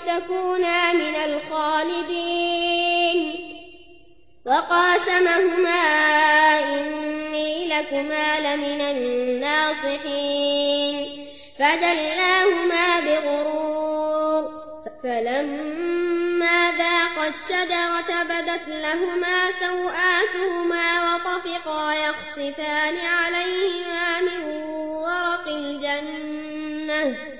أو تكونا من الخالدين. وقاسمهما إني لكما لمن الناصحين. فدلاهما بغرور فلما ذاق الشجرة بدت لهما سوآتهما وطفقا يخصفان عليهما من ورق الجنة.